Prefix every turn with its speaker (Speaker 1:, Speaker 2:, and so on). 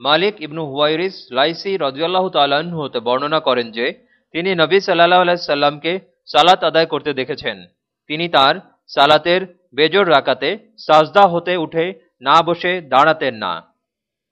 Speaker 1: মালিক ইবনু হুয়াইরিস লাইসি রদিয়াল্লাহ তাল্লাহ্ন হতে বর্ণনা করেন যে, তিনি নবী সাল্লাহ আলাইসাল্লামকে সালাত আদায় করতে দেখেছেন। তিনি তার সালাতের বেজর রাকাতে সাজদা হতে উঠে না বসে দাঁড়াতেন না।